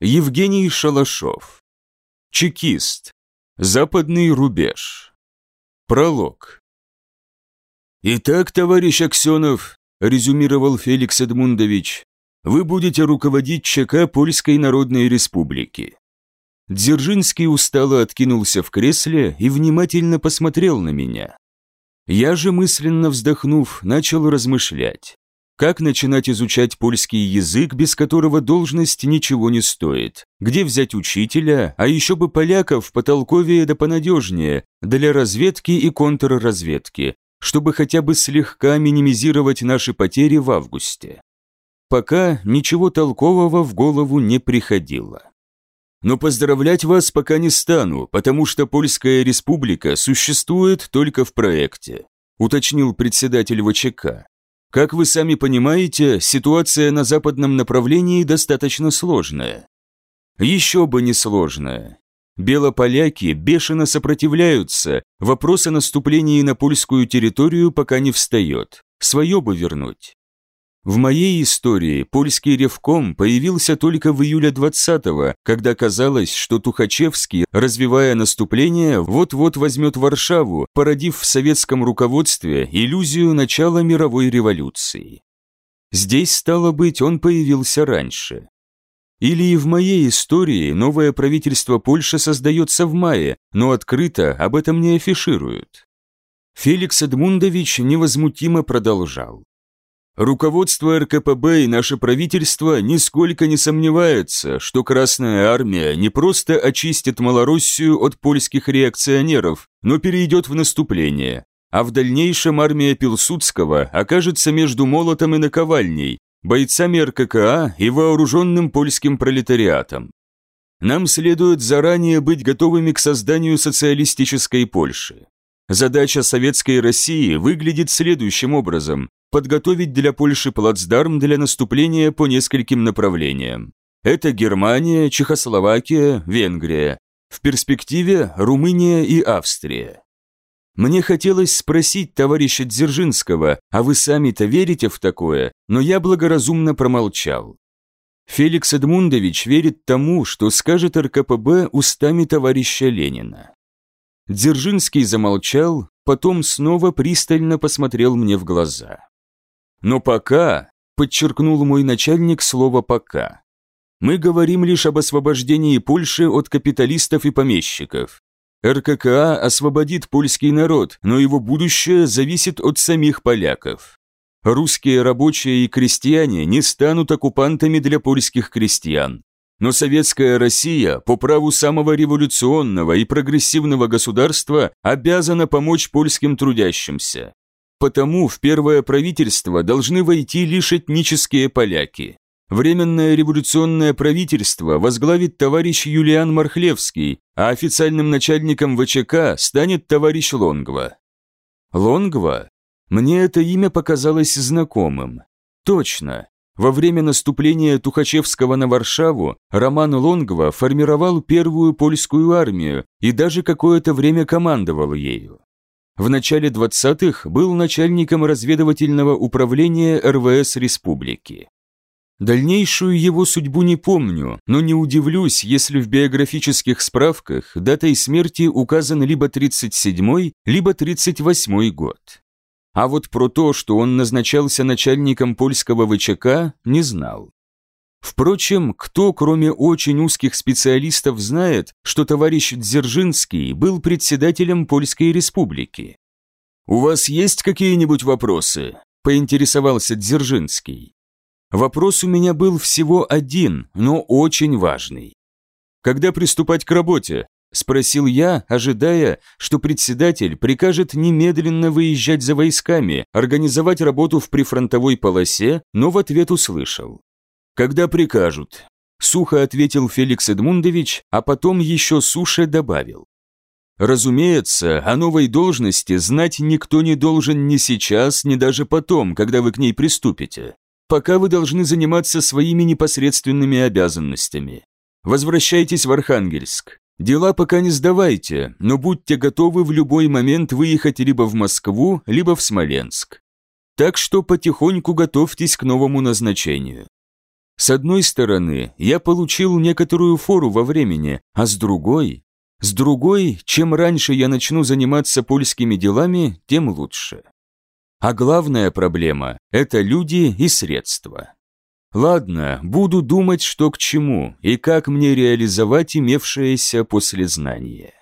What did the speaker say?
Евгений Шалашов. Чекист. Западный рубеж. Пролог. «Итак, товарищ Аксенов», – резюмировал Феликс Эдмундович, – «вы будете руководить ЧК Польской Народной Республики». Дзержинский устало откинулся в кресле и внимательно посмотрел на меня. Я же, мысленно вздохнув, начал размышлять. Как начинать изучать польский язык, без которого должность ничего не стоит? Где взять учителя, а еще бы поляков потолковее да понадежнее, для разведки и контрразведки, чтобы хотя бы слегка минимизировать наши потери в августе? Пока ничего толкового в голову не приходило. Но поздравлять вас пока не стану, потому что Польская республика существует только в проекте, уточнил председатель ВЧК. Как вы сами понимаете, ситуация на западном направлении достаточно сложная. Еще бы не сложная. Белополяки бешено сопротивляются, вопрос о наступлении на польскую территорию пока не встает. Свое бы вернуть. В моей истории польский ревком появился только в июле 20-го, когда казалось, что Тухачевский, развивая наступление, вот-вот возьмет Варшаву, породив в советском руководстве иллюзию начала мировой революции. Здесь, стало быть, он появился раньше. Или и в моей истории новое правительство Польши создается в мае, но открыто об этом не афишируют. Феликс Эдмундович невозмутимо продолжал. Руководство РКПБ и наше правительство нисколько не сомневается, что Красная Армия не просто очистит Малороссию от польских реакционеров, но перейдет в наступление, а в дальнейшем армия Пилсудского окажется между молотом и наковальней, бойцами РККА и вооруженным польским пролетариатом. Нам следует заранее быть готовыми к созданию социалистической Польши. Задача советской России выглядит следующим образом подготовить для Польши плацдарм для наступления по нескольким направлениям. Это Германия, Чехословакия, Венгрия. В перспективе Румыния и Австрия. Мне хотелось спросить товарища Дзержинского, а вы сами-то верите в такое, но я благоразумно промолчал. Феликс Эдмундович верит тому, что скажет РКПБ устами товарища Ленина. Дзержинский замолчал, потом снова пристально посмотрел мне в глаза. Но пока, подчеркнул мой начальник слово «пока», мы говорим лишь об освобождении Польши от капиталистов и помещиков. РККА освободит польский народ, но его будущее зависит от самих поляков. Русские рабочие и крестьяне не станут оккупантами для польских крестьян. Но советская Россия по праву самого революционного и прогрессивного государства обязана помочь польским трудящимся потому в первое правительство должны войти лишь этнические поляки. Временное революционное правительство возглавит товарищ Юлиан Мархлевский, а официальным начальником ВЧК станет товарищ Лонгва. Лонгва? Мне это имя показалось знакомым. Точно. Во время наступления Тухачевского на Варшаву Роман Лонгва формировал первую польскую армию и даже какое-то время командовал ею. В начале 20-х был начальником разведывательного управления РВС Республики. Дальнейшую его судьбу не помню, но не удивлюсь, если в биографических справках датой смерти указан либо 37-й, либо 38-й год. А вот про то, что он назначался начальником польского ВЧК, не знал. Впрочем, кто, кроме очень узких специалистов, знает, что товарищ Дзержинский был председателем Польской Республики? «У вас есть какие-нибудь вопросы?» – поинтересовался Дзержинский. Вопрос у меня был всего один, но очень важный. «Когда приступать к работе?» – спросил я, ожидая, что председатель прикажет немедленно выезжать за войсками, организовать работу в прифронтовой полосе, но в ответ услышал. «Когда прикажут», – сухо ответил Феликс Эдмундович, а потом еще суше добавил. Разумеется, о новой должности знать никто не должен ни сейчас, ни даже потом, когда вы к ней приступите. Пока вы должны заниматься своими непосредственными обязанностями. Возвращайтесь в Архангельск. Дела пока не сдавайте, но будьте готовы в любой момент выехать либо в Москву, либо в Смоленск. Так что потихоньку готовьтесь к новому назначению. С одной стороны, я получил некоторую фору во времени, а с другой... С другой, чем раньше я начну заниматься польскими делами, тем лучше. А главная проблема – это люди и средства. Ладно, буду думать, что к чему и как мне реализовать имевшееся послезнание.